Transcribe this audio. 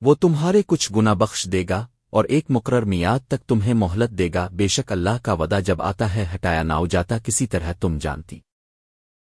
وہ تمہارے کچھ گنا بخش دے گا اور ایک مقرر میاد تک تمہیں مہلت دے گا، بے شک اللہ کا ودا جب آتا ہے، ہٹایا ناؤ جاتا، کسی طرح تم جانتی۔